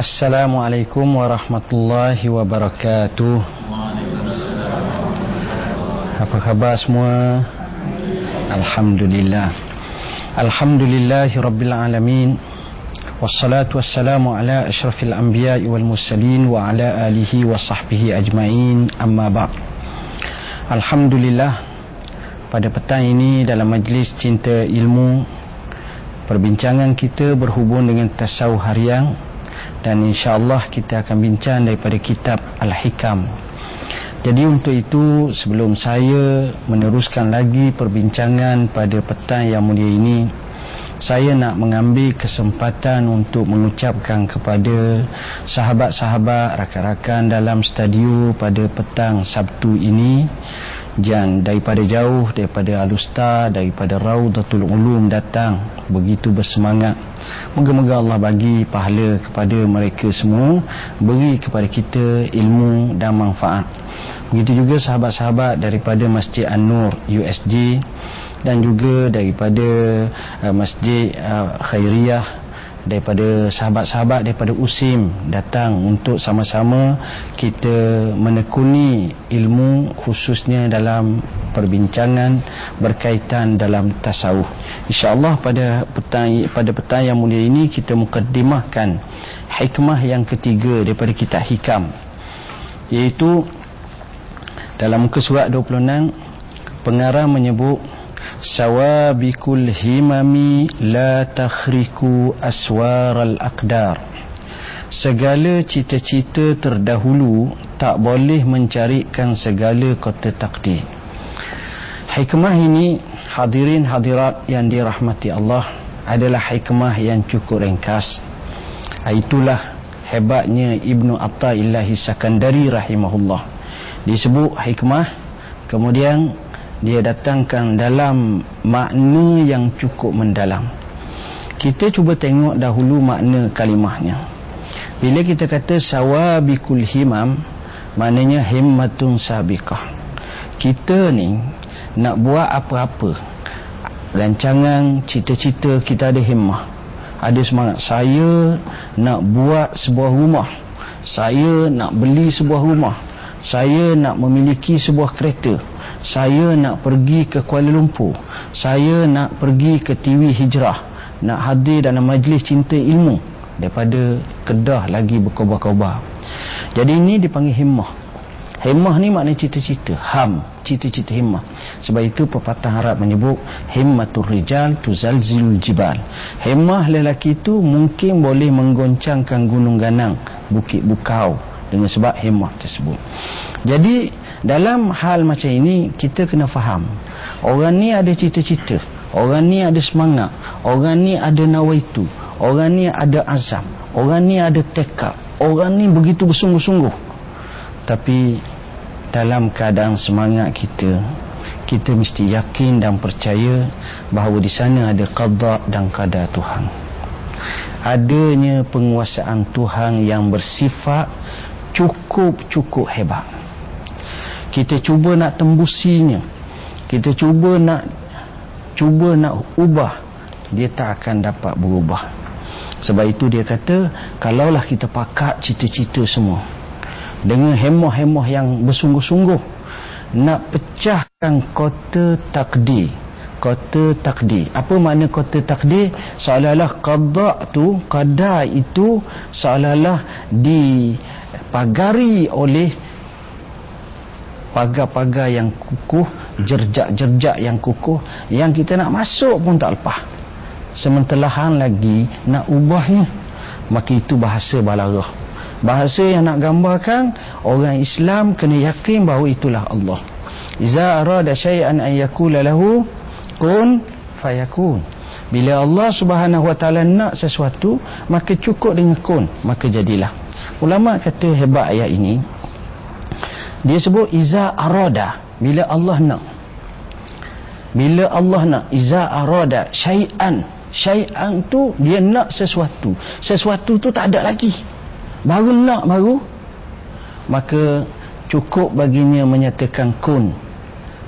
Assalamualaikum warahmatullahi wabarakatuh. Apa khabar semua? Alhamdulillah. Alhamdulillahi rabbil alamin. Wassalatu wassalamu ala asyrafil anbiya'i wal mursalin wa ala alihi wa sahbihi ajma'in amma ba' Alhamdulillah pada petang ini dalam majlis cinta ilmu perbincangan kita berhubung dengan tasawuf harian dan insyaAllah kita akan bincang daripada kitab Al-Hikam. Jadi untuk itu sebelum saya meneruskan lagi perbincangan pada petang yang mulia ini saya nak mengambil kesempatan untuk mengucapkan kepada sahabat-sahabat rakan-rakan dalam studio pada petang Sabtu ini. Yang daripada jauh daripada Alusta daripada Raudatul Ulum datang. Begitu bersemangat moga-moga Allah bagi pahala kepada mereka semua beri kepada kita ilmu dan manfaat. Begitu juga sahabat-sahabat daripada Masjid An-Nur USG dan juga daripada uh, masjid uh, khairiyah daripada sahabat-sahabat daripada USIM datang untuk sama-sama kita menekuni ilmu khususnya dalam perbincangan berkaitan dalam tasawuf. Insya-Allah pada petang pada petang yang mulia ini kita mukaddimahkan hikmah yang ketiga daripada kitab Hikam iaitu dalam muka surat 26 pengarah menyebut sawabikul himami la takhriku aswaral aqdar. Segala cita-cita terdahulu tak boleh mencarikan segala kota takdir. Hikmah ini hadirin hadirat yang dirahmati Allah adalah hikmah yang cukup ringkas. Itulah hebatnya Ibnu Attaillahi Sakandari rahimahullah. Disebut hikmah kemudian dia datangkan dalam makna yang cukup mendalam. Kita cuba tengok dahulu makna kalimahnya. Bila kita kata sawabikul himam maknanya himmatun sabiqah. Kita ni nak buat apa-apa. Rancangan cita-cita kita ada himmah. Ada semangat. Saya nak buat sebuah rumah. Saya nak beli sebuah rumah. Saya nak memiliki sebuah kereta saya nak pergi ke Kuala Lumpur. Saya nak pergi ke TV Hijrah. Nak hadir dalam majlis cinta ilmu daripada Kedah lagi berkobar-kobar. Jadi ini dipanggil himmah. Himmah ni maknanya cita-cita. Ham cita-cita himmah. Sebab itu pepatah Arab menyebut himmatul rijal tuzalzilul jibal. Himmah lelaki itu mungkin boleh menggoncangkan gunung ganang bukit bukau dengan sebab himmah tersebut. Jadi dalam hal macam ini kita kena faham. Orang ni ada cita-cita orang ni ada semangat orang ni ada nawaitu orang ni ada azam orang ni ada tekad orang ni begitu bersungguh-sungguh. Tapi dalam keadaan semangat kita kita mesti yakin dan percaya bahawa di sana ada qada dan qada Tuhan. Adanya penguasaan Tuhan yang bersifat cukup-cukup hebat kita cuba nak tembusinya. Kita cuba nak cuba nak ubah. Dia tak akan dapat berubah. Sebab itu dia kata kalaulah kita pakat cita-cita semua dengan hemoh-hemoh yang bersungguh-sungguh nak pecahkan kota takdir. Kota takdir. Apa makna kota takdir? Seolah-olah qada tu qada itu seolah-olah dipagari oleh pagar-pagar yang kukuh jerjak-jerjak yang kukuh yang kita nak masuk pun tak lepas. Sementelahan lagi nak ubahnya. Maka itu bahasa balarah bahasa yang nak gambarkan orang Islam kena yakin bahawa itulah Allah. Iza arada syai'an an yakula lahu kun fayakun. Bila Allah subhanahu wa ta'ala nak sesuatu maka cukup dengan kun maka jadilah. Ulama kata hebat ayat ini dia sebut iza arada bila Allah nak. Bila Allah nak iza arada syai'an. Syai'an tu dia nak sesuatu. Sesuatu tu tak ada lagi. Baru nak baru. Maka cukup baginya menyatakan kun.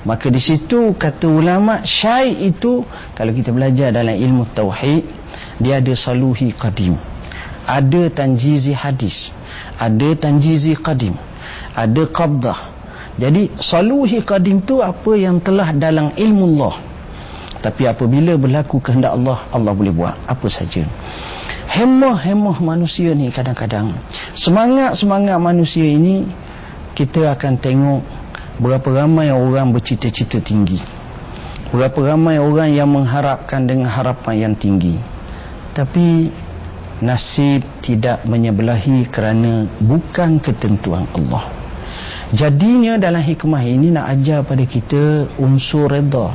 Maka di situ kata ulama syai itu kalau kita belajar dalam ilmu tauhid dia ada saluhi qadim. Ada tanjizi hadis. Ada tanjizi qadim ada qabdah. Jadi saluhi qadim tu apa yang telah dalam ilmu Allah tapi apabila berlaku kehendak Allah Allah boleh buat apa saja. Hemah-hemah manusia ni kadang-kadang semangat-semangat manusia ini kita akan tengok berapa ramai orang bercita-cita tinggi. Berapa ramai orang yang mengharapkan dengan harapan yang tinggi. Tapi nasib tidak menyebelahi kerana bukan ketentuan Allah. Jadinya dalam hikmah ini nak ajar pada kita unsur reda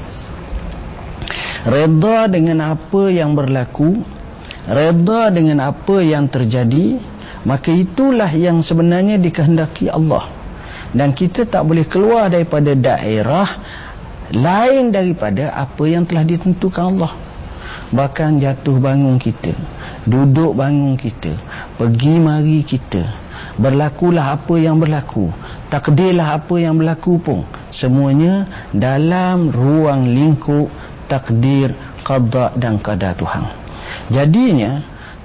reda dengan apa yang berlaku reda dengan apa yang terjadi maka itulah yang sebenarnya dikehendaki Allah. Dan kita tak boleh keluar daripada daerah lain daripada apa yang telah ditentukan Allah bahkan jatuh bangun kita duduk bangun kita pergi mari kita. Berlakulah apa yang berlaku takdirlah apa yang berlaku pun. Semuanya dalam ruang lingkup takdir qada dan qada Tuhan. Jadinya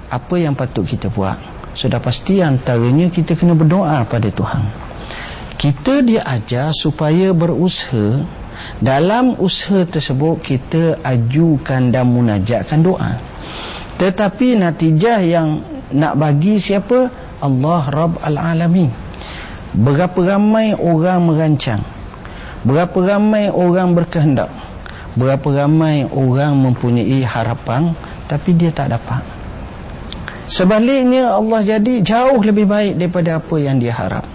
apa yang patut kita buat? Sudah pasti antaranya kita kena berdoa pada Tuhan. Kita diajar supaya berusaha dalam usaha tersebut kita ajukan dan munajatkan doa. Tetapi natijah yang nak bagi siapa? Allah Rabb Al-Alamin. Berapa ramai orang merancang? Berapa ramai orang berkehendak? Berapa ramai orang mempunyai harapan tapi dia tak dapat? Sebaliknya Allah jadi jauh lebih baik daripada apa yang dia harap.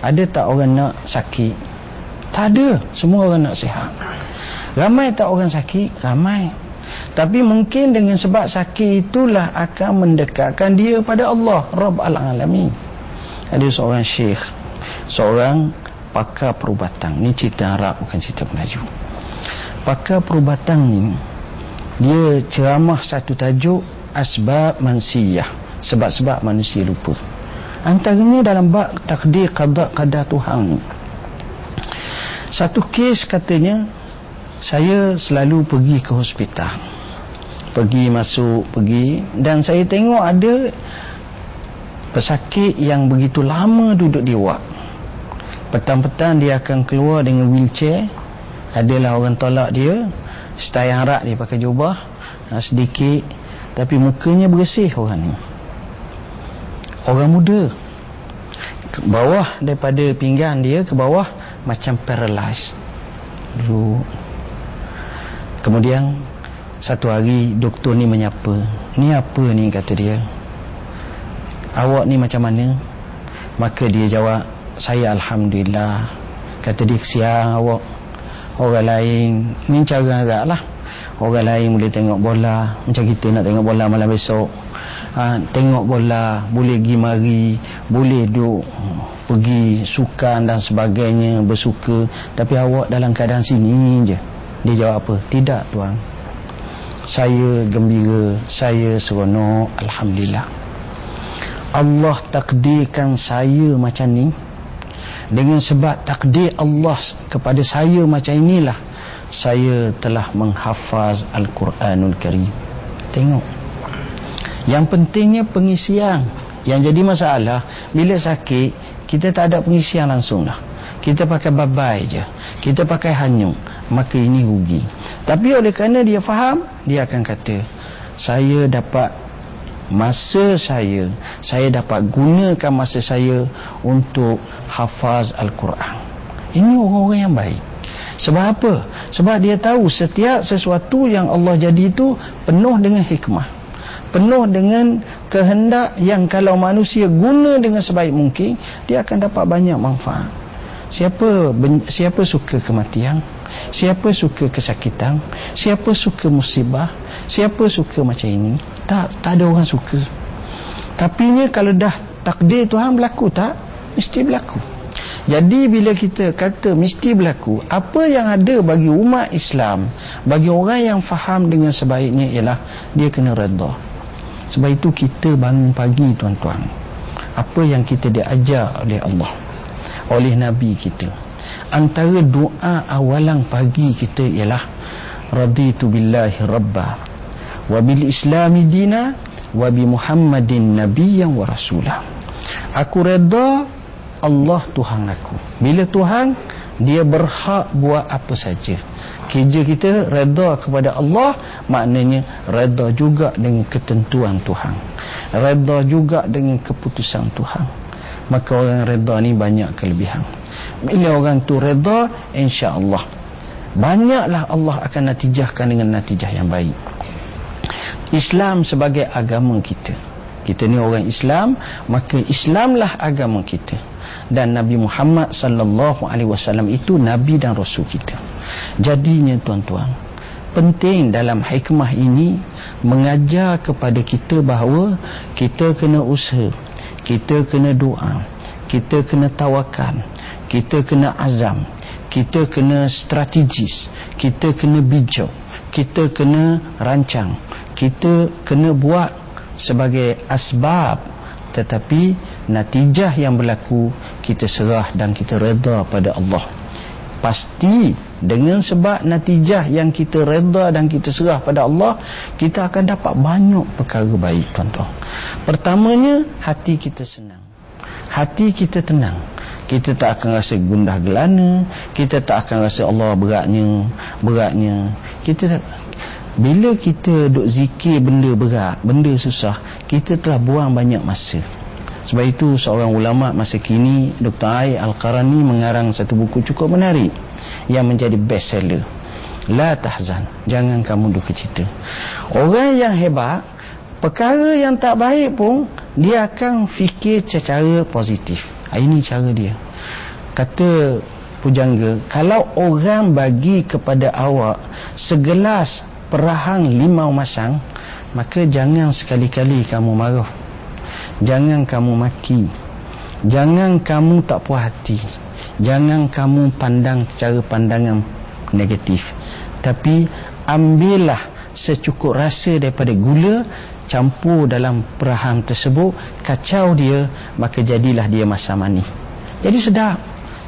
Ada tak orang nak sakit tak ada semua orang nak sihat. Ramai tak orang sakit? Ramai. Tapi mungkin dengan sebab sakit itulah akan mendekatkan dia pada Allah Rabb Al-Alamin. Ada seorang syekh seorang pakar perubatan. Ni cerita Arab bukan cerita Melayu. Pakar perubatan ni dia ceramah satu tajuk asbab mansiyah. Sebab-sebab manusia lupa. Antaranya dalam bab takdir qada qada Tuhan satu kes katanya saya selalu pergi ke hospital. Pergi masuk pergi. Dan saya tengok ada pesakit yang begitu lama duduk di wak petang-petang dia akan keluar dengan wheelchair. Adalah orang tolak dia. Style harap dia pakai jubah. Ha, sedikit. Tapi mukanya bersih orang ni. Orang muda. Ke bawah daripada pinggang dia ke bawah macam paralyzed. Dulu. Kemudian satu hari doktor ni menyapa. Ni apa ni kata dia. Awak ni macam mana? Maka dia jawab saya Alhamdulillah. Kata dia siang awak. Orang lain ni cara agak lah orang lain boleh tengok bola. Macam kita nak tengok bola malam besok ha, tengok bola boleh pergi mari boleh duk pergi sukan dan sebagainya bersuka. Tapi awak dalam keadaan sini je. Dia jawab apa? Tidak tuan. Saya gembira saya seronok Alhamdulillah. Allah takdirkan saya macam ni. Dengan sebab takdir Allah kepada saya macam inilah saya telah menghafaz Al-Quranul Karim. Tengok yang pentingnya pengisian. Yang jadi masalah bila sakit kita tak ada pengisian langsung lah kita pakai babai je. Kita pakai hanyung maka ini rugi. Tapi oleh kerana dia faham dia akan kata saya dapat masa saya. Saya dapat gunakan masa saya untuk hafaz Al-Quran. Ini orang-orang yang baik. Sebab apa? sebab dia tahu setiap sesuatu yang Allah jadi itu penuh dengan hikmah penuh dengan kehendak yang kalau manusia guna dengan sebaik mungkin dia akan dapat banyak manfaat. Siapa siapa suka kematian? Siapa suka kesakitan? Siapa suka musibah? Siapa suka macam ini? Tak tak ada orang suka. Tapi ni kalau dah takdir Tuhan berlaku tak mesti berlaku. Jadi bila kita kata mesti berlaku apa yang ada bagi umat Islam bagi orang yang faham dengan sebaiknya ialah dia kena redha sebab itu kita bangun pagi tuan-tuan. Apa yang kita diajar oleh Allah oleh Nabi kita. Antara doa awalan pagi kita ialah raditu billahi rabba wa bil islami dina wa bi Muhammadin nabiyyan wa rasulah. Aku redha Allah Tuhan aku. Bila Tuhan dia berhak buat apa saja kerja kita redha kepada Allah maknanya redha juga dengan ketentuan Tuhan. Redha juga dengan keputusan Tuhan. Maka orang redha ni banyak kelebihan. Bila orang tu redha insya-Allah banyaklah Allah akan natijahkan dengan natijah yang baik. Islam sebagai agama kita. Kita ni orang Islam maka Islamlah agama kita. Dan Nabi Muhammad sallallahu alaihi wasallam itu nabi dan rasul kita jadinya tuan-tuan penting dalam hikmah ini mengajar kepada kita bahawa kita kena usaha kita kena doa kita kena tawakal kita kena azam kita kena strategis kita kena bijak kita kena rancang kita kena buat sebagai asbab. Tetapi natijah yang berlaku kita serah dan kita reda pada Allah pasti dengan sebab natijah yang kita reda dan kita serah pada Allah kita akan dapat banyak perkara baik tuan-tuan. Pertamanya hati kita senang. Hati kita tenang. Kita tak akan rasa gundah gelana kita tak akan rasa Allah beratnya beratnya. Kita bila kita duk zikir benda berat benda susah kita telah buang banyak masa sebab itu seorang ulama masa kini Dr. Ai Al-Qarani mengarang satu buku cukup menarik yang menjadi best seller La Tahzan jangan kamu duka cita. Orang yang hebat perkara yang tak baik pun dia akan fikir secara positif. Ah, ini cara dia. Kata pujangga kalau orang bagi kepada awak segelas perahang limau masang maka jangan sekali-kali kamu marah jangan kamu maki. Jangan kamu tak puas hati. Jangan kamu pandang cara pandangan negatif. Tapi ambillah secukup rasa daripada gula campur dalam perahang tersebut kacau dia maka jadilah dia masam manis jadi sedap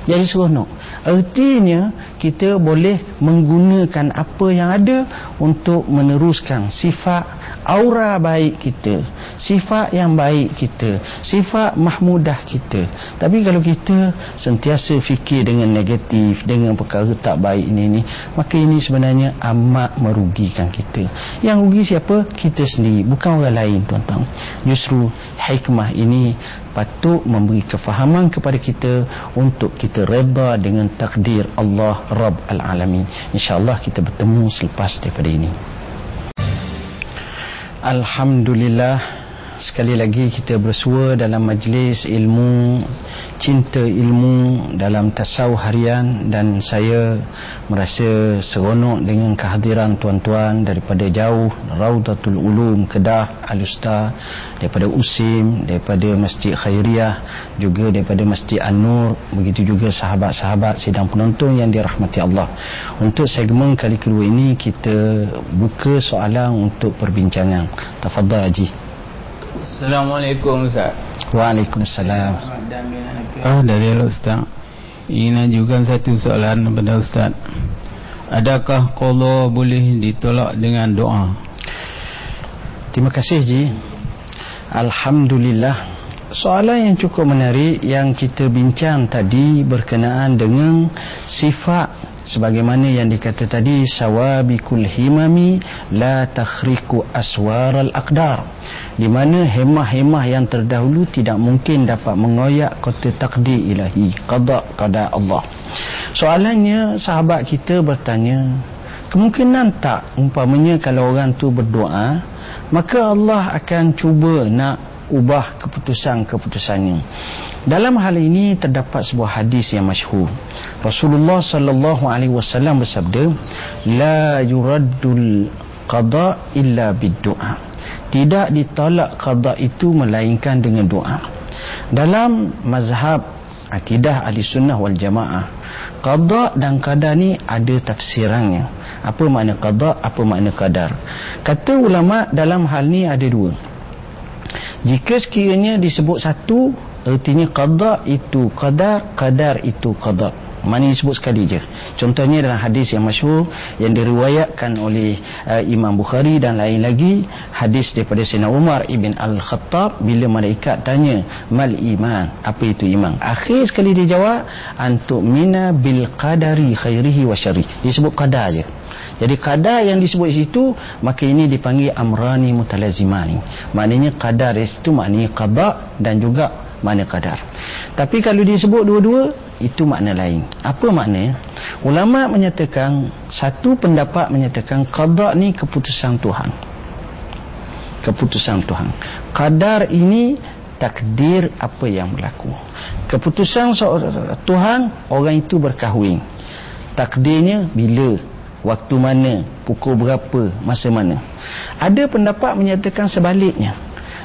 jadi seronok. Artinya kita boleh menggunakan apa yang ada untuk meneruskan sifat aura baik kita sifat yang baik kita sifat mahmudah kita. Tapi kalau kita sentiasa fikir dengan negatif dengan perkara tak baik ini ni maka ini sebenarnya amat merugikan kita. Yang rugi siapa? kita sendiri bukan orang lain tuan-tuan. Justru hikmah ini patut memberi kefahaman kepada kita untuk kita reda dengan takdir Allah Rabb Al-Alamin. insyaAllah kita bertemu selepas daripada ini. Alhamdulillah sekali lagi kita bersua dalam majlis ilmu cinta ilmu dalam tasawuf harian. Dan saya merasa seronok dengan kehadiran tuan-tuan daripada jauh Raudatul Ulum Kedah Alusta daripada Usim daripada Masjid Khairiyah juga daripada Masjid An-Nur begitu juga sahabat-sahabat sidang penonton yang dirahmati Allah. Untuk segmen kali kedua ini kita buka soalan untuk perbincangan. Tafadhal Haji Assalamualaikum Ustaz. Waalaikumsalam. Oh dari Ustaz. Ingin ajukan satu soalan kepada Ustaz. Adakah qala boleh ditolak dengan doa? Terima kasih Ji. Alhamdulillah. Soalan yang cukup menarik yang kita bincang tadi berkenaan dengan sifat sebagaimana yang dikata tadi sawabikul himami la takhriku aswaral aqdar. Di mana hemah-hemah yang terdahulu tidak mungkin dapat mengoyak kota takdir ilahi qada qada Allah. Soalannya sahabat kita bertanya kemungkinan tak umpamanya kalau orang tu berdoa maka Allah akan cuba nak ubah keputusan-keputusannya dalam hal ini terdapat sebuah hadis yang masyhur. Rasulullah sallallahu alaihi wasallam bersabda, "La yuraddul qada illa bid-du'a." Tidak ditolak qada itu melainkan dengan doa. Dalam mazhab akidah ahli sunnah wal jamaah, qada dan qadar ni ada tafsirannya. Apa makna qada, apa makna qadar? Kata ulama dalam hal ni ada dua. Jika sekiranya disebut satu Artinya qada itu qadar, qadar itu qada. mana disebut sekali je. Contohnya dalam hadis yang masyhur yang diriwayatkan oleh uh, Imam Bukhari dan lain lagi hadis daripada Sayyidina Umar ibn Al-Khattab bila malaikat tanya mal iman? Apa itu iman? Akhir sekali dia jawab antuk mina bil qadari khairihi wa syarri disebut qadar je jadi kadar yang disebut di situ maka ini dipanggil amrani mutalazimani. Maknanya kadar itu maknanya qada dan juga makna kadar tapi kalau disebut dua-dua itu makna lain. Apa makna ulama menyatakan satu pendapat menyatakan qada ni keputusan Tuhan. Keputusan Tuhan. Kadar ini takdir apa yang berlaku. Keputusan Tuhan orang itu berkahwin. Takdirnya bila waktu mana? Pukul berapa? Masa mana? Ada pendapat menyatakan sebaliknya.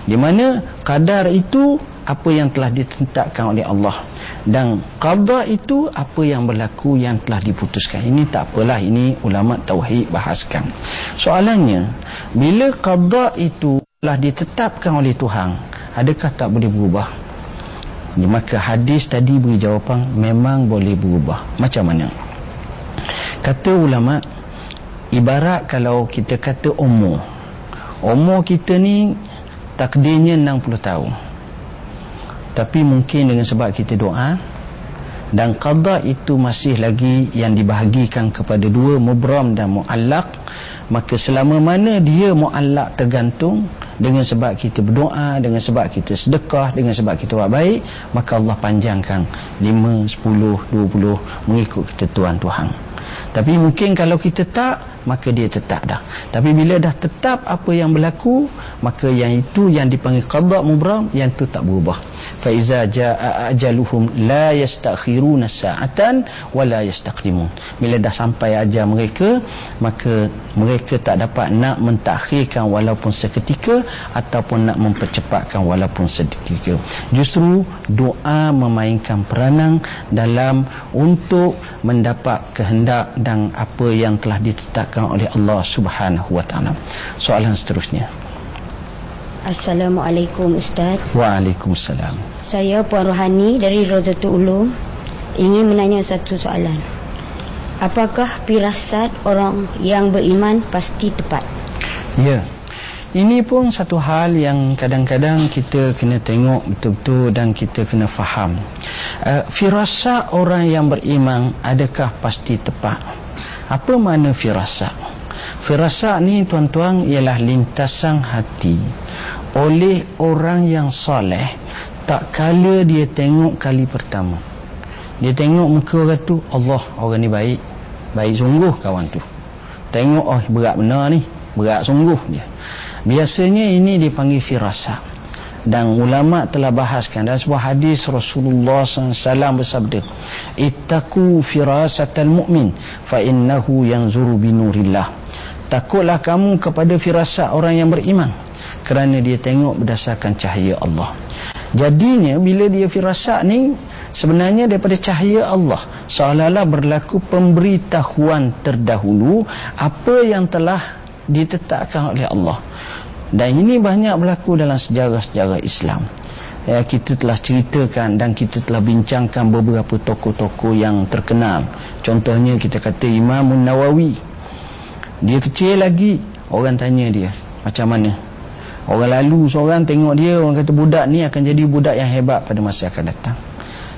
Di mana kadar itu apa yang telah ditetapkan oleh Allah. Dan qada itu apa yang berlaku yang telah diputuskan. Ini tak apalah ini ulama tauhid bahaskan. Soalannya bila qada itu telah ditetapkan oleh Tuhan adakah tak boleh berubah? Maka hadis tadi beri jawapan memang boleh berubah. Macam mana kata ulama ibarat kalau kita kata umur. Umur kita ni takdirnya 60 tahun. Tapi mungkin dengan sebab kita doa dan qada itu masih lagi yang dibahagikan kepada dua mubram dan muallaq maka selama mana dia muallaq tergantung dengan sebab kita berdoa dengan sebab kita sedekah dengan sebab kita buat baik maka Allah panjangkan 5 10 20 mengikut ketentuan Tuhan tapi mungkin kalau kita tak maka dia tetap dah. Tapi bila dah tetap apa yang berlaku maka yang itu yang dipanggil qada mubram yang itu tak berubah fa iza ajaluhum la yastakhiruna sa'atan wa la yastaqdimun bila dah sampai ajal mereka maka mereka tak dapat nak mentakhirkan walaupun seketika ataupun nak mempercepatkan walaupun seketika justru doa memainkan peranan dalam untuk mendapat kehendak dan apa yang telah ditetapkan oleh Allah Subhanahu wa taala. Soalan seterusnya. Assalamualaikum Ustaz. Waalaikumsalam. Saya Puan Rohani dari Rozatul Ulum ingin menanya satu soalan. Apakah firasat orang yang beriman pasti tepat? Ya. Ini pun satu hal yang kadang-kadang kita kena tengok betul-betul dan kita kena faham. Uh, firasat orang yang beriman adakah pasti tepat? apa makna firasat firasat ni tuan-tuan ialah lintasan hati oleh orang yang soleh tak kala dia tengok kali pertama. Dia tengok muka orang tu Allah orang ni baik. Baik sungguh kawan tu. Tengok oh berat benar ni. Berat sungguh dia. Biasanya ini dipanggil firasat dan ulama telah bahaskan dalam sebuah hadis Rasulullah SAW bersabda ittaku firasatal mu'min fa innahu yanzuru binurillah takutlah kamu kepada firasat orang yang beriman kerana dia tengok berdasarkan cahaya Allah. Jadinya bila dia firasat ni sebenarnya daripada cahaya Allah seolah-olah berlaku pemberitahuan terdahulu apa yang telah ditetapkan oleh Allah. Dan ini banyak berlaku dalam sejarah-sejarah Islam. Ya, kita telah ceritakan dan kita telah bincangkan beberapa tokoh-tokoh yang terkenal. Contohnya kita kata Imam Nawawi. Dia kecil lagi orang tanya dia macam mana orang lalu seorang tengok dia orang kata budak ni akan jadi budak yang hebat pada masa akan datang.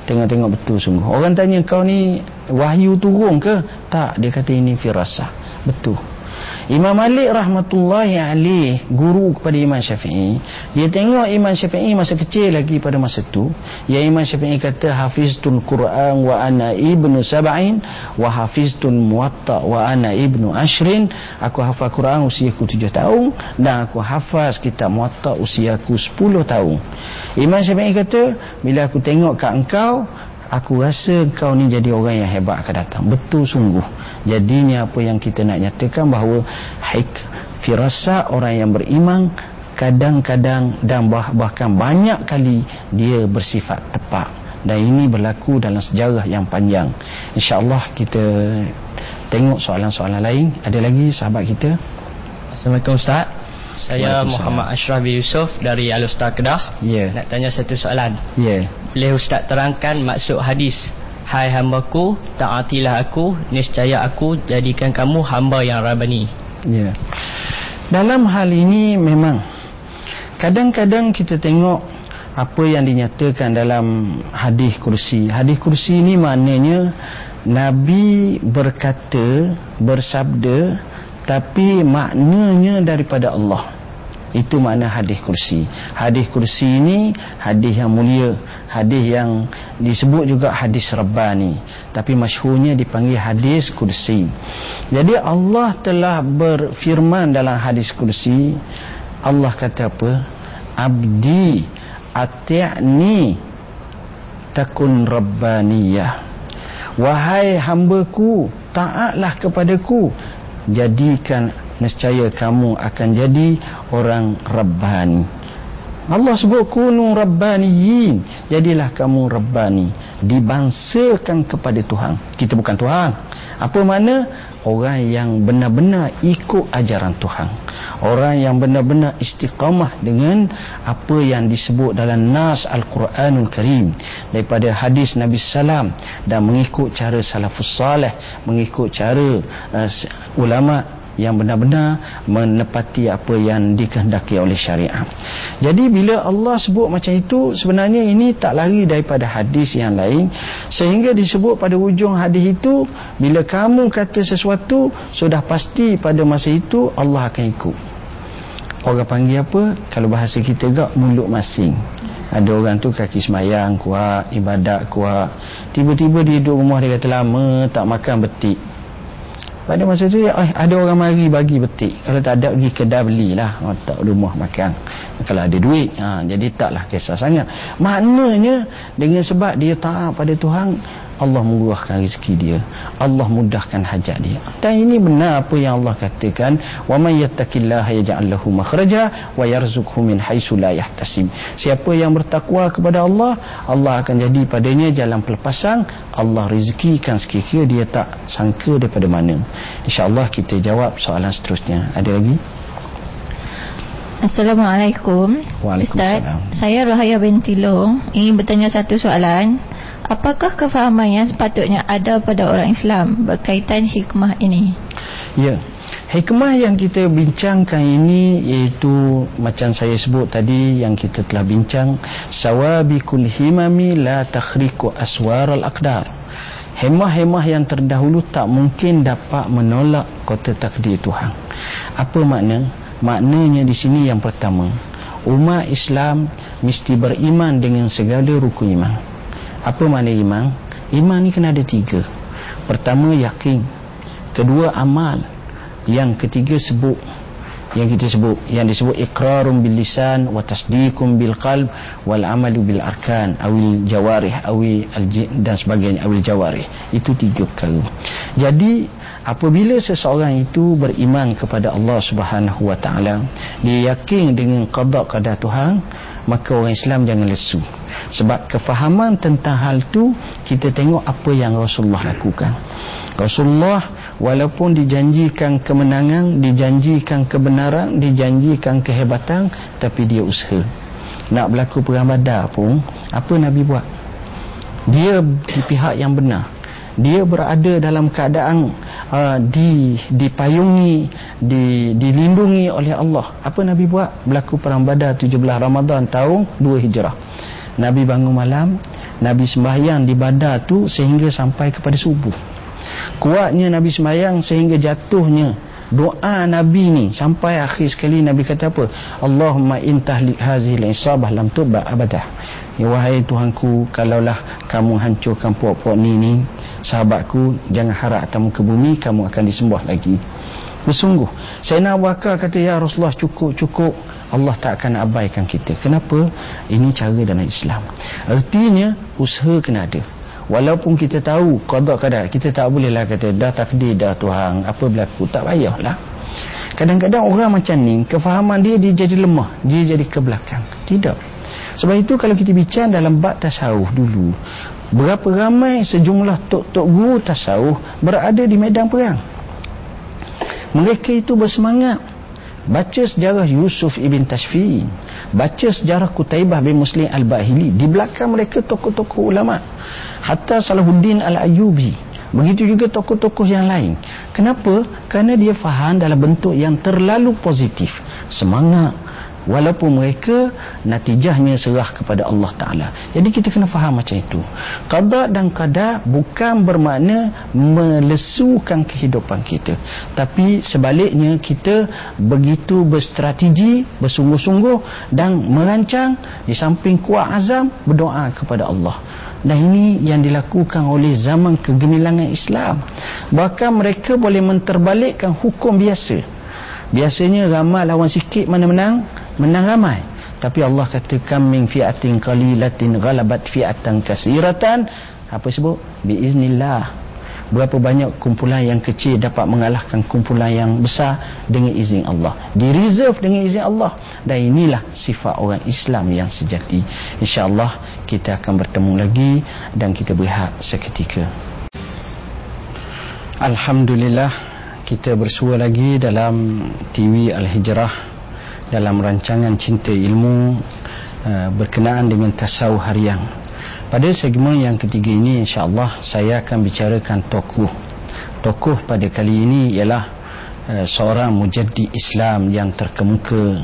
Tengok-tengok betul sungguh. Orang tanya kau ni wahyu turun ke? Tak dia kata ini firasah. Betul Imam Malik rahmatullahi alaih guru kepada Imam Syafi'i. Dia tengok Imam Syafi'i masa kecil lagi pada masa tu. Ya Imam Syafi'i kata hafiztul Quran wa ana ibnu sab'in wa hafiztul muwatta wa ana ibnu ashrin. Aku hafal Quran usiaku tujuh tahun dan aku hafaz kitab muwatta usiaku sepuluh tahun. Imam Syafi'i kata bila aku tengok kat engkau aku rasa kau ni jadi orang yang hebat akan datang betul sungguh jadinya apa yang kita nak nyatakan bahawa hik firasa orang yang beriman kadang-kadang dan bah bahkan banyak kali dia bersifat tepat dan ini berlaku dalam sejarah yang panjang insyaallah kita tengok soalan-soalan lain ada lagi sahabat kita Assalamualaikum Ustaz saya Muhammad Ashraf bin Yusuf dari Al-Ustaz Kedah. Yeah. Nak tanya satu soalan. Ya. Yeah. Boleh Ustaz terangkan maksud hadis Hai hambaku taatilah aku niscaya aku jadikan kamu hamba yang rabani ya. Dalam hal ini memang kadang-kadang kita tengok apa yang dinyatakan dalam hadis kursi. Hadis kursi ini maknanya Nabi berkata bersabda tapi maknanya daripada Allah itu makna hadis kursi. Hadis kursi ini hadis yang mulia. Hadis yang disebut juga hadis rabbani. Tapi masyhurnya dipanggil hadis kursi. Jadi Allah telah berfirman dalam hadis kursi Allah kata apa? Abdi ati'ni takun rabbaniyah. Wahai hambaku taatlah kepadaku. Jadikan nescaya kamu akan jadi orang rabbani. Allah sebut kunu rabbaniyin. Jadilah kamu rabbani. Dibangsakan kepada Tuhan. Kita bukan Tuhan. Apa mana orang yang benar-benar ikut ajaran Tuhan. Orang yang benar-benar istiqamah dengan apa yang disebut dalam nas Al-Quranul Karim. Daripada hadis Nabi Sallam dan mengikut cara salafus salih mengikut cara uh, ulama yang benar-benar menepati apa yang dikehendaki oleh syariat. Jadi bila Allah sebut macam itu sebenarnya ini tak lari daripada hadis yang lain sehingga disebut pada ujung hadis itu bila kamu kata sesuatu sudah pasti pada masa itu Allah akan ikut. Orang panggil apa? Kalau bahasa kita gak mulut masing. Ada orang tu kaki semayang kuat, ibadat kuat. Tiba-tiba dia duduk rumah dia kata lama tak makan betik pada masa tu eh, ada orang mari bagi betik. Kalau tak ada pergi kedai belilah. Oh, tak rumah makan. Kalau ada duit ha, jadi taklah kisah sangat. Maknanya dengan sebab dia taat pada Tuhan Allah murahkan rezeki dia. Allah mudahkan hajat dia. Dan ini benar apa yang Allah katakan wa may yattaqillaha yaj'al lahu makhraja wa yarzuqhu min haitsu la yahtasib siapa yang bertakwa kepada Allah Allah akan jadi padanya jalan pelepasan. Allah rezekikan sekiranya dia tak sangka daripada mana. Insyaallah kita jawab soalan seterusnya. Ada lagi? Assalamualaikum. Waalaikumsalam. Ustaz, saya Rahaya binti Lo ingin bertanya satu soalan Apakah kefahaman yang sepatutnya ada pada orang Islam berkaitan hikmah ini? Ya. Hikmah yang kita bincangkan ini iaitu macam saya sebut tadi yang kita telah bincang sawabikul himami la takhriqu aswar al-aqdar. Hemah-hemah yang terdahulu tak mungkin dapat menolak kota takdir Tuhan. Apa makna? Maknanya di sini yang pertama, umat Islam mesti beriman dengan segala rukun iman. Apa makna iman? Iman ni kena ada tiga. Pertama yakin. Kedua amal. Yang ketiga sebut. Yang kita sebut. Yang disebut ikrarum bil lisan wa tasdiqum bil qalb wal amalu bil arkan awil jawarih awil dan sebagainya awil jawarih. Itu tiga perkara. Jadi apabila seseorang itu beriman kepada Allah Subhanahu wa taala, dia yakin dengan qada qada Tuhan, maka orang Islam jangan lesu. Sebab kefahaman tentang hal tu kita tengok apa yang Rasulullah lakukan. Rasulullah walaupun dijanjikan kemenangan dijanjikan kebenaran dijanjikan kehebatan tapi dia usaha. Nak berlaku perang badar pun apa Nabi buat? Dia di pihak yang benar dia berada dalam keadaan uh, di dipayungi di dilindungi oleh Allah. Apa nabi buat? Berlaku perang badar 17 Ramadan tahun 2 Hijrah. Nabi bangun malam nabi sembahyang di badar tu sehingga sampai kepada subuh. Kuatnya nabi sembahyang sehingga jatuhnya doa nabi ni sampai akhir sekali nabi kata apa? Allahumma intahli hazil isabah lam tuba abadah. Ya wahai Tuhanku kalaulah kamu hancurkan puak-puak ni ni sahabatku jangan harap kamu ke bumi kamu akan disembah lagi. Bersungguh Sayyidina Abu Bakar kata ya Rasulullah cukup cukup Allah tak akan abaikan kita. Kenapa? Ini cara dalam Islam. Artinya usaha kena ada walaupun kita tahu qada qadar kita tak boleh lah kata dah takdir dah Tuhan apa berlaku? Tak payahlah. Kadang-kadang orang macam ni kefahaman dia dia jadi lemah dia jadi ke belakang. Tidak. Sebab itu kalau kita bincang dalam bab tasawuf dulu berapa ramai sejumlah tok-tok guru tasawuf berada di medan perang? Mereka itu bersemangat baca sejarah Yusuf ibn Tashfi baca sejarah Kutaibah bin Muslim al-Bahili. Di belakang mereka tokoh-tokoh ulama. Hatta Salahuddin al-Ayubi begitu juga tokoh-tokoh yang lain. Kenapa? kerana dia faham dalam bentuk yang terlalu positif. Semangat walaupun mereka natijahnya serah kepada Allah Ta'ala. Jadi kita kena faham macam itu. Qada dan qada bukan bermakna melesukan kehidupan kita. Tapi sebaliknya kita begitu berstrategi bersungguh-sungguh dan merancang di samping kuat azam berdoa kepada Allah. Dan ini yang dilakukan oleh zaman kegemilangan Islam. Bahkan mereka boleh menterbalikkan hukum biasa biasanya ramai lawan sikit mana menang menang ramai. Tapi Allah kata kam min fi'atin qalilatin ghalabat fi'atan kasiratan. Apa sebut? Biiznillah. Berapa banyak kumpulan yang kecil dapat mengalahkan kumpulan yang besar dengan izin Allah. Di reserve dengan izin Allah. Dan inilah sifat orang Islam yang sejati. Insyaallah kita akan bertemu lagi dan kita berehat seketika. Alhamdulillah kita bersua lagi dalam TV Al-Hijrah dalam rancangan cinta ilmu uh, berkenaan dengan tasawuf harian. Pada segmen yang ketiga ini insyaAllah saya akan bicarakan tokoh. Tokoh pada kali ini ialah uh, seorang mujaddid Islam yang terkemuka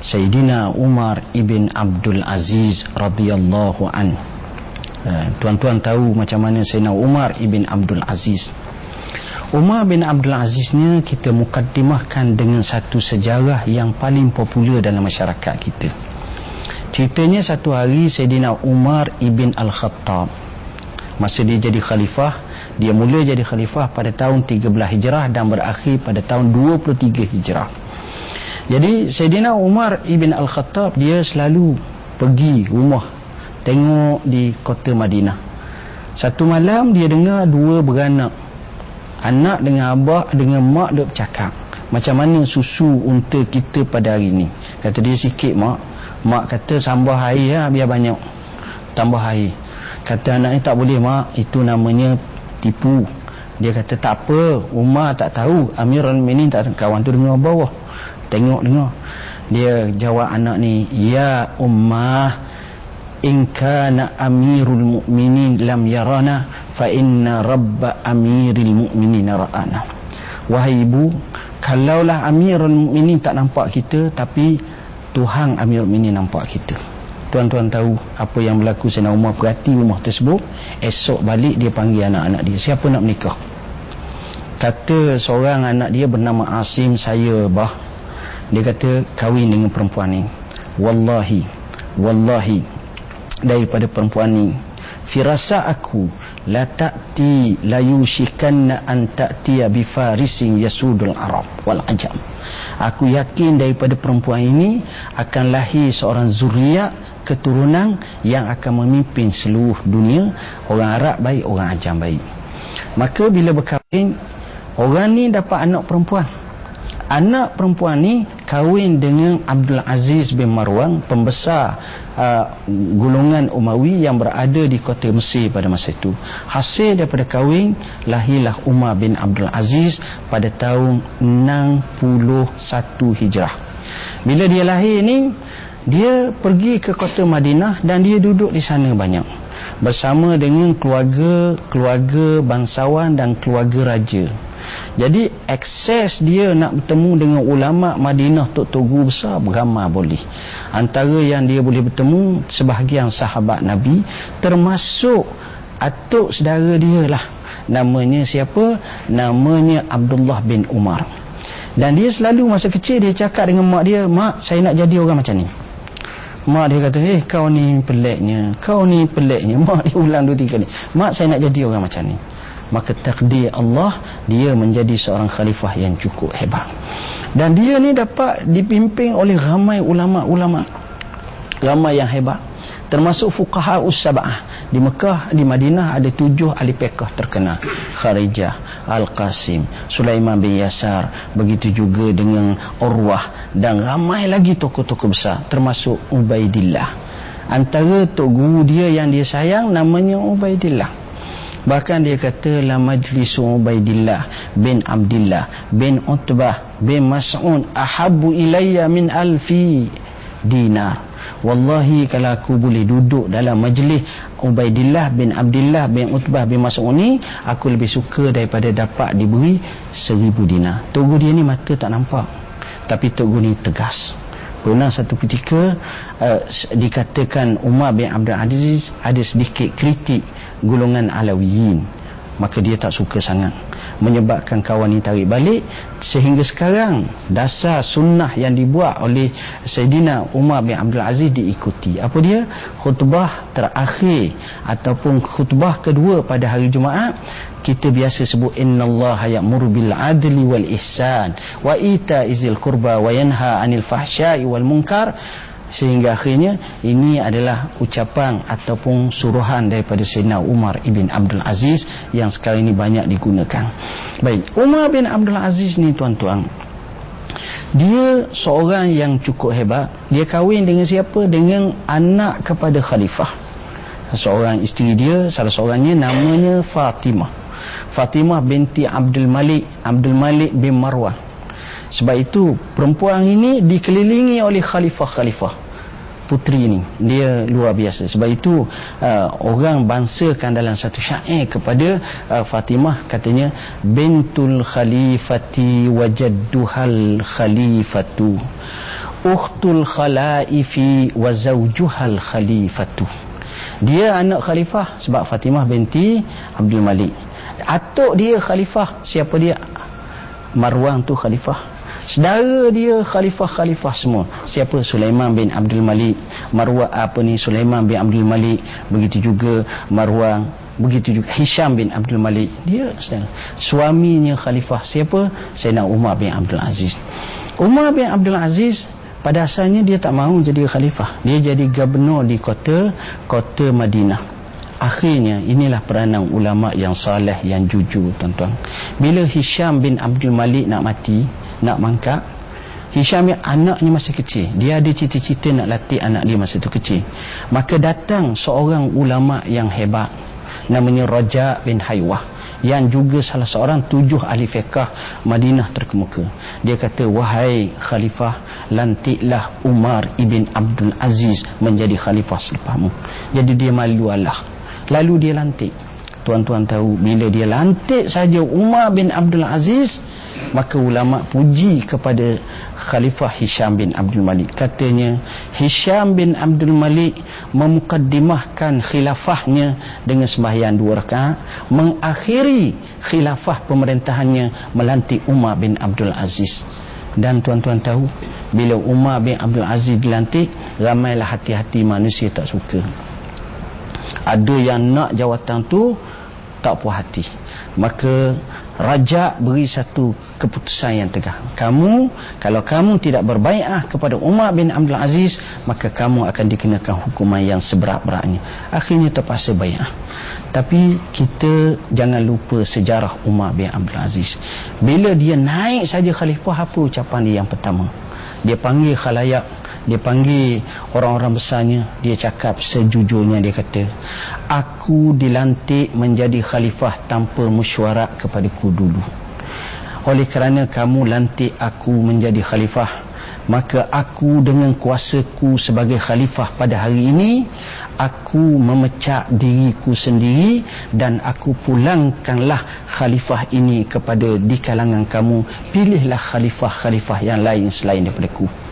Sayyidina Umar ibn Abdul Aziz radhiyallahu an. Uh, tuan-tuan tahu macam mana Sayyidina Umar ibn Abdul Aziz Umar bin Abdul Aziz ni kita mukaddimahkan dengan satu sejarah yang paling popular dalam masyarakat kita. Ceritanya satu hari Sayyidina Umar ibn Al-Khattab masa dia jadi khalifah, dia mula jadi khalifah pada tahun 13 Hijrah dan berakhir pada tahun 23 Hijrah. Jadi Sayyidina Umar ibn Al-Khattab dia selalu pergi rumah tengok di kota Madinah. Satu malam dia dengar dua beranak anak dengan abah dengan mak duk bercakap. Macam mana susu unta kita pada hari ni? Kata dia sikit mak. Mak kata tambah air ya, biar banyak. Tambah air. Kata anak ni tak boleh mak. Itu namanya tipu. Dia kata tak apa Umar tak tahu. Amirul Minin tak kawan tu dengar bawah tengok dengar. Dia jawab anak ni ya Ummah in kana amirul mu'minin lam yarana fa inna rabba amiril mu'minin ra'ana. Wahai ibu kalaulah amirul mu'minin tak nampak kita tapi Tuhan amirul mu'minin nampak kita. Tuan-tuan tahu apa yang berlaku Sena Umar perhati rumah tersebut? Esok balik dia panggil anak-anak dia. Siapa nak menikah? Kata seorang anak dia bernama Asim saya bah. Dia kata kahwin dengan perempuan ni. Wallahi wallahi daripada perempuan ni firasa aku la ta'ti la yushikanna an ta'tiya bi farisin yasudul arab wal ajam. Aku yakin daripada perempuan ini akan lahir seorang zuriat keturunan yang akan memimpin seluruh dunia. Orang Arab baik orang ajam baik. Maka bila berkahwin orang ni dapat anak perempuan anak perempuan ni kahwin dengan Abdul Aziz bin Marwan pembesar uh, golongan Umawi yang berada di kota Mesir pada masa itu. Hasil daripada kahwin lahirlah Umar bin Abdul Aziz pada tahun 61 Hijrah. Bila dia lahir ni dia pergi ke kota Madinah dan dia duduk di sana banyak. Bersama dengan keluarga keluarga bangsawan dan keluarga raja jadi akses dia nak bertemu dengan ulama Madinah Tok Togu besar beramai boleh. Antara yang dia boleh bertemu sebahagian sahabat Nabi termasuk atuk saudara dia lah. Namanya siapa? Namanya Abdullah bin Umar. Dan dia selalu masa kecil dia cakap dengan mak dia, "Mak, saya nak jadi orang macam ni." Mak dia kata, "Eh, kau ni peliknya. Kau ni peliknya." Mak dia ulang dua tiga kali. "Mak, saya nak jadi orang macam ni." Maka takdir Allah dia menjadi seorang khalifah yang cukup hebat. Dan dia ni dapat dipimpin oleh ramai ulama-ulama. Ramai yang hebat. Termasuk fuqaha us-sab'ah. Di Mekah di Madinah ada tujuh ahli fiqh terkenal. Kharijah Al-Qasim Sulaiman bin Yasar. Begitu juga dengan Urwah. Dan ramai lagi tokoh-tokoh besar. Termasuk Ubaidillah. Antara tok guru dia yang dia sayang namanya Ubaidillah bahkan dia kata la majlis Ubaidillah bin Abdullah bin Utbah bin Mas'un ahabbu ilayya min alfi dinar Wallahi kalau aku boleh duduk dalam majlis Ubaidillah bin Abdullah bin Utbah bin Mas'ud ni aku lebih suka daripada dapat diberi seribu dinar. Tunggu dia ni mata tak nampak. Tapi Tok ni tegas. Pernah satu ketika uh, dikatakan Umar bin Abdul Aziz ada sedikit kritik golongan Alawiyin. Maka dia tak suka sangat. Menyebabkan kawan ini tarik balik. Sehingga sekarang dasar sunnah yang dibuat oleh Sayyidina Umar bin Abdul Aziz diikuti. Apa dia? Khutbah terakhir ataupun khutbah kedua pada hari Jumaat. Kita biasa sebut innallaha ya'muru bil adli wal ihsan wa ita izil qurba wa yanha 'anil fahsya'i wal munkar sehingga akhirnya ini adalah ucapan ataupun suruhan daripada Sayyidina Umar ibn Abdul Aziz yang sekarang ini banyak digunakan. Baik Umar bin Abdul Aziz ni tuan-tuan dia seorang yang cukup hebat. Dia kahwin dengan siapa? Dengan anak kepada khalifah. Seorang isteri dia salah seorangnya namanya Fatimah. Fatimah binti Abdul Malik Abdul Malik bin Marwah. Sebab itu perempuan ini dikelilingi oleh khalifah-khalifah putri ini dia luar biasa. Sebab itu uh, orang bangsakan dalam satu syair kepada uh, Fatimah katanya bintul khalifati wajadduhal khalifatu. Ukhtul khalaifi wa zawjuhal khalifatu. Dia anak khalifah sebab Fatimah binti Abdul Malik. Atuk dia khalifah siapa dia? Marwang tu khalifah Sedara dia khalifah-khalifah semua. Siapa? Sulaiman bin Abdul Malik. Marwah apa ni? Sulaiman bin Abdul Malik. Begitu juga Marwah. Begitu juga Hisham bin Abdul Malik. Dia sedara. Suaminya khalifah. Siapa? Sayyidina Umar bin Abdul Aziz. Umar bin Abdul Aziz pada asalnya dia tak mahu jadi khalifah. Dia jadi gubernur di kota kota Madinah. Akhirnya inilah peranan ulama yang saleh yang jujur tuan-tuan. Bila Hisham bin Abdul Malik nak mati, nak mangkap Hisham yang anaknya masih kecil dia ada cita-cita nak latih anak dia masa itu kecil. Maka datang seorang ulama yang hebat namanya Raja bin Haywah yang juga salah seorang tujuh ahli fiqah Madinah terkemuka. Dia kata wahai khalifah lantiklah Umar ibn Abdul Aziz menjadi khalifah selepasmu jadi dia malu Allah lalu dia lantik. Tuan-tuan tahu bila dia lantik saja Umar bin Abdul Aziz maka ulama puji kepada Khalifah Hisham bin Abdul Malik. Katanya Hisham bin Abdul Malik memukaddimahkan khilafahnya dengan sembahyang dua rakaat mengakhiri khilafah pemerintahannya melantik Umar bin Abdul Aziz. Dan tuan-tuan tahu bila Umar bin Abdul Aziz dilantik ramailah hati-hati manusia tak suka ada yang nak jawatan tu tak puas hati. Maka raja beri satu keputusan yang tegak kamu kalau kamu tidak berbaikat kepada Umar bin Abdul Aziz maka kamu akan dikenakan hukuman yang seberat-beratnya. Akhirnya terpaksa baikat tapi kita jangan lupa sejarah Umar bin Abdul Aziz. Bila dia naik saja khalifah apa ucapan dia yang pertama? Dia panggil khalayak dia panggil orang-orang besarnya. Dia cakap sejujurnya dia kata aku dilantik menjadi khalifah tanpa mesyuarat kepadaku dulu. Oleh kerana kamu lantik aku menjadi khalifah maka aku dengan kuasaku sebagai khalifah pada hari ini aku memecat diriku sendiri dan aku pulangkanlah khalifah ini kepada di kalangan kamu. Pilihlah khalifah-khalifah yang lain selain daripada aku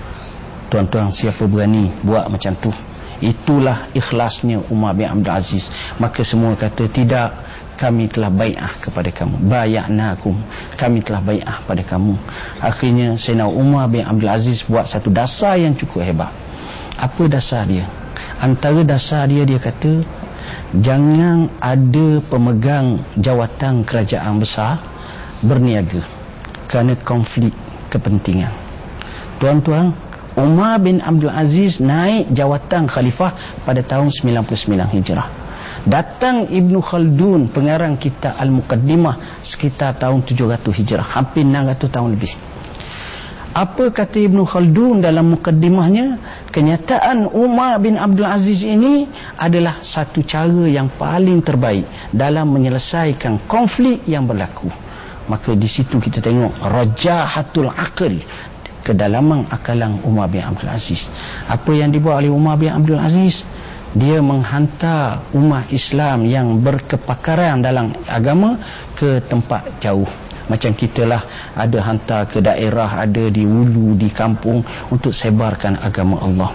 tuan-tuan siapa berani buat macam tu? Itulah ikhlasnya Umar bin Abdul Aziz. Maka semua kata tidak kami telah bai'ah kepada kamu. Bayaknakum kami telah bai'ah pada kamu. Akhirnya Sayyidina Umar bin Abdul Aziz buat satu dasar yang cukup hebat. Apa dasar dia? Antara dasar dia dia kata jangan ada pemegang jawatan kerajaan besar berniaga kerana konflik kepentingan. Tuan-tuan Umar bin Abdul Aziz naik jawatan khalifah pada tahun 99 Hijrah. Datang Ibnu Khaldun pengarang kitab Al-Muqaddimah sekitar tahun 700 Hijrah, hampir 600 tahun lebih. apa kata Ibn Khaldun dalam mukaddimahnya kenyataan Umar bin Abdul Aziz ini adalah satu cara yang paling terbaik dalam menyelesaikan konflik yang berlaku maka di situ kita tengok rajahatul aql kedalaman akalang Umar bin Abdul Aziz. Apa yang dibuat oleh Umar bin Abdul Aziz? Dia menghantar umat Islam yang berkepakaran dalam agama ke tempat jauh. Macam kita lah ada hantar ke daerah ada di ulu di kampung untuk sebarkan agama Allah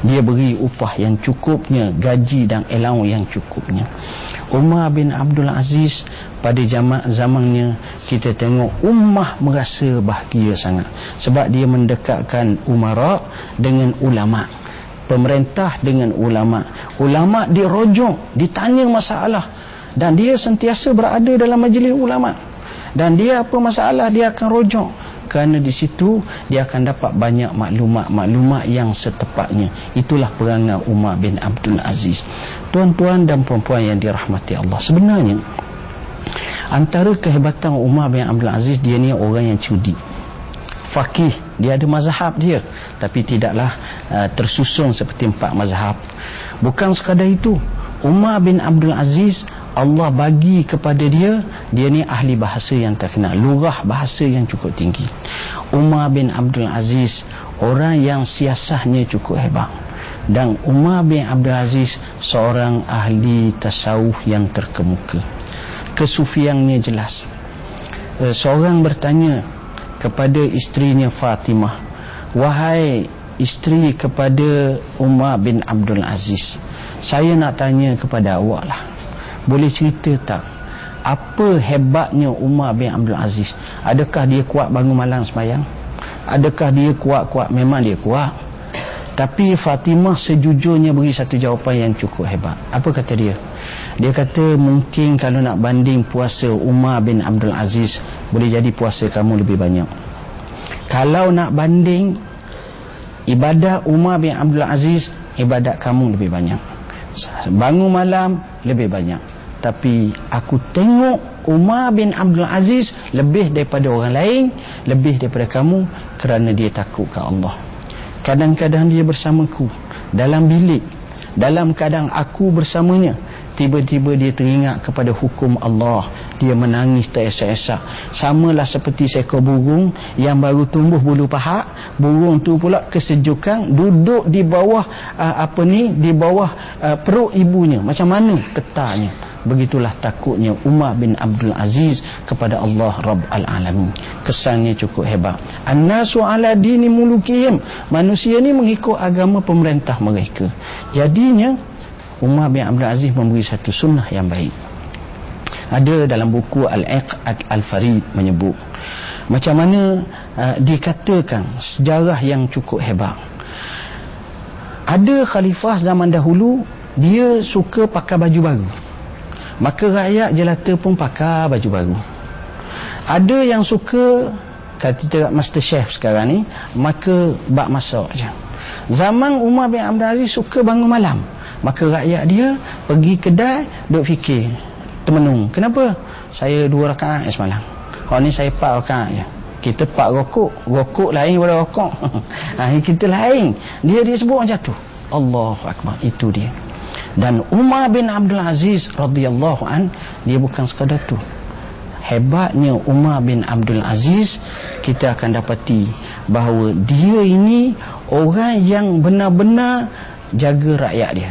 dia beri upah yang cukupnya gaji dan allowance yang cukupnya. Umar bin Abdul Aziz pada zaman zamannya kita tengok ummah merasa bahagia sangat. Sebab dia mendekatkan umara dengan ulama. Pemerintah dengan ulama. Ulama dirojok ditanya masalah. Dan dia sentiasa berada dalam majlis ulama. Dan dia apa masalah dia akan rojok kerana di situ dia akan dapat banyak maklumat-maklumat yang setepatnya. Itulah perangai Umar bin Abdul Aziz. Tuan-tuan dan puan-puan yang dirahmati Allah sebenarnya antara kehebatan Umar bin Abdul Aziz dia ni orang yang cudi. Fakih dia ada mazhab dia tapi tidaklah uh, tersusun seperti empat mazhab. Bukan sekadar itu Umar bin Abdul Aziz Allah bagi kepada dia dia ni ahli bahasa yang terkenal lurah bahasa yang cukup tinggi. Umar bin Abdul Aziz orang yang siasahnya cukup hebat. Dan Umar bin Abdul Aziz seorang ahli tasawuf yang terkemuka. Kesufiannya jelas. Eh, seorang bertanya kepada isterinya Fatimah wahai isteri kepada Umar bin Abdul Aziz saya nak tanya kepada awak lah boleh cerita tak? Apa hebatnya Umar bin Abdul Aziz? Adakah dia kuat bangun malam semayang adakah dia kuat-kuat? Memang dia kuat. Tapi Fatimah sejujurnya beri satu jawapan yang cukup hebat. Apa kata dia? Dia kata mungkin kalau nak banding puasa Umar bin Abdul Aziz boleh jadi puasa kamu lebih banyak. Kalau nak banding ibadah Umar bin Abdul Aziz ibadat kamu lebih banyak bangun malam lebih banyak. Tapi aku tengok Umar bin Abdul Aziz lebih daripada orang lain lebih daripada kamu kerana dia takut ke Allah. Kadang-kadang dia bersamaku dalam bilik dalam kadang aku bersamanya tiba-tiba dia teringat kepada hukum Allah. Dia menangis teresak-esak samalah seperti seekor burung yang baru tumbuh bulu paha burung tu pula kesejukan duduk di bawah uh, apa ni di bawah uh, perut ibunya. Macam mana ketarnya begitulah takutnya Umar bin Abdul Aziz kepada Allah Rabb al-Alamin kesannya cukup hebat. Annasu ala dini mulukihim. Manusia ni mengikut agama pemerintah mereka. Jadinya Umar bin Abdul Aziz memberi satu sunnah yang baik. Ada dalam buku Al-Iqad Al-Farid menyebut macam mana uh, dikatakan sejarah yang cukup hebat. Ada khalifah zaman dahulu dia suka pakai baju baru. Maka rakyat jelata pun pakai baju baru. Ada yang suka kata master chef sekarang ni maka bak masak je. Zaman Umar bin Abdul Aziz suka bangun malam maka rakyat dia pergi kedai duk fikir termenung. Kenapa? Saya dua rakaat eh, semalam. Orang ni saya empat rakaat je. Kita empat rokok rokok lain daripada rokok. Ha, kita lain. Dia dia sebut orang jatuh Allah Akbar itu dia. Dan Umar bin Abdul Aziz radhiyallahu an dia bukan sekadar tu. Hebatnya Umar bin Abdul Aziz kita akan dapati bahawa dia ini orang yang benar-benar jaga rakyat dia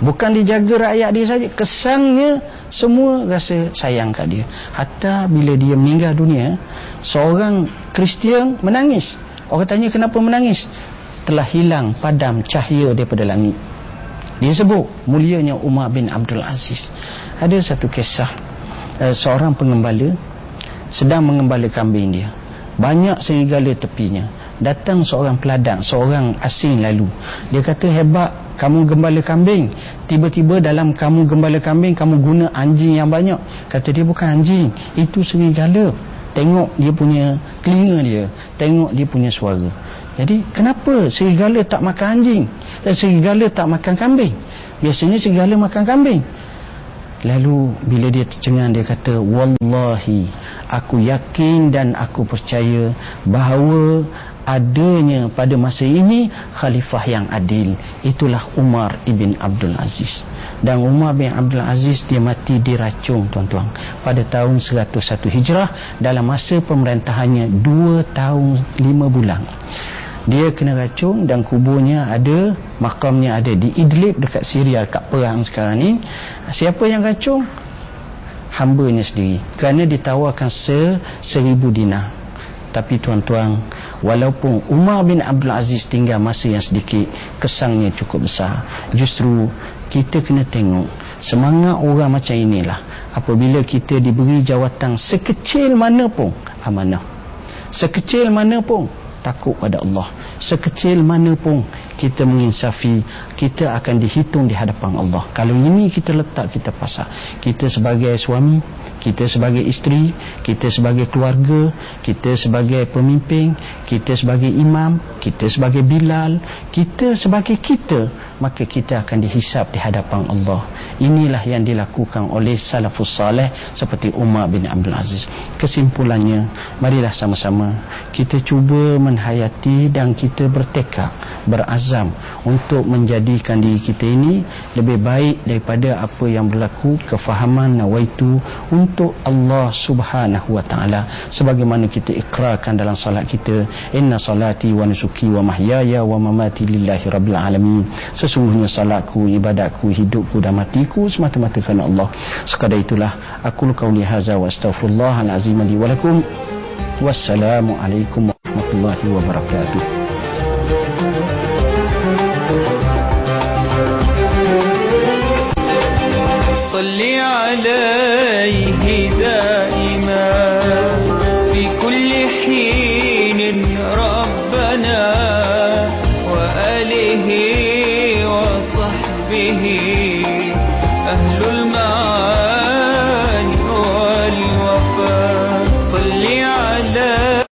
bukan dijaga rakyat dia saja. Kesannya semua rasa sayang kat dia. Hatta bila dia meninggal dunia seorang Kristian menangis. Orang tanya kenapa menangis? Telah hilang padam cahaya daripada langit. Dia sebut mulianya Umar bin Abdul Aziz. Ada satu kisah uh, seorang pengembala sedang mengembala kambing dia. Banyak serigala tepinya datang seorang peladang seorang asing lalu. Dia kata hebat kamu gembala kambing. Tiba-tiba dalam kamu gembala kambing kamu guna anjing yang banyak. Kata dia bukan anjing itu serigala tengok dia punya telinga dia tengok dia punya suara. Jadi kenapa serigala tak makan anjing? Dan serigala tak makan kambing? Biasanya serigala makan kambing. Lalu bila dia tercengang dia kata wallahi aku yakin dan aku percaya bahawa adanya pada masa ini khalifah yang adil. Itulah Umar ibn Abdul Aziz. Dan Umar bin Abdul Aziz dia mati diracun tuan-tuan. Pada tahun 101 Hijrah dalam masa pemerintahannya 2 tahun 5 bulan. Dia kena racun dan kuburnya ada makamnya ada di Idlib dekat Syria dekat perang sekarang ni. Siapa yang racun hambanya sendiri. Kerana ditawarkan se seribu dinar tapi tuan-tuan walaupun Umar bin Abdul Aziz tinggal masa yang sedikit kesangnya cukup besar. Justru kita kena tengok semangat orang macam inilah. Apabila kita diberi jawatan sekecil mana pun amanah. Sekecil mana pun takut pada Allah. Sekecil mana pun kita menginsafi kita akan dihitung di hadapan Allah. Kalau ini kita letak kita pasal kita sebagai suami kita sebagai isteri kita sebagai keluarga kita sebagai pemimpin kita sebagai imam kita sebagai bilal kita sebagai kita maka kita akan dihisap di hadapan Allah. Inilah yang dilakukan oleh salafus salih seperti Umar bin Abdul Aziz. Kesimpulannya marilah sama-sama kita cuba menhayati dan kita bertekad berazam untuk menjadikan diri kita ini lebih baik daripada apa yang berlaku kefahaman nawaitu untuk Allah subhanahu wa ta'ala sebagaimana kita ikrarkan dalam salat kita inna salati wa nusuki wa mahyaya wa mamati lillahi rabbil alamin sesungguhnya salatku ibadatku hidupku dan matiku semata-mata kerana Allah sekadar itulah aku qauli hadza wa astaghfirullahalazim li wa lakum wassalamu alaikum warahmatullahi wabarakatuh صل عليه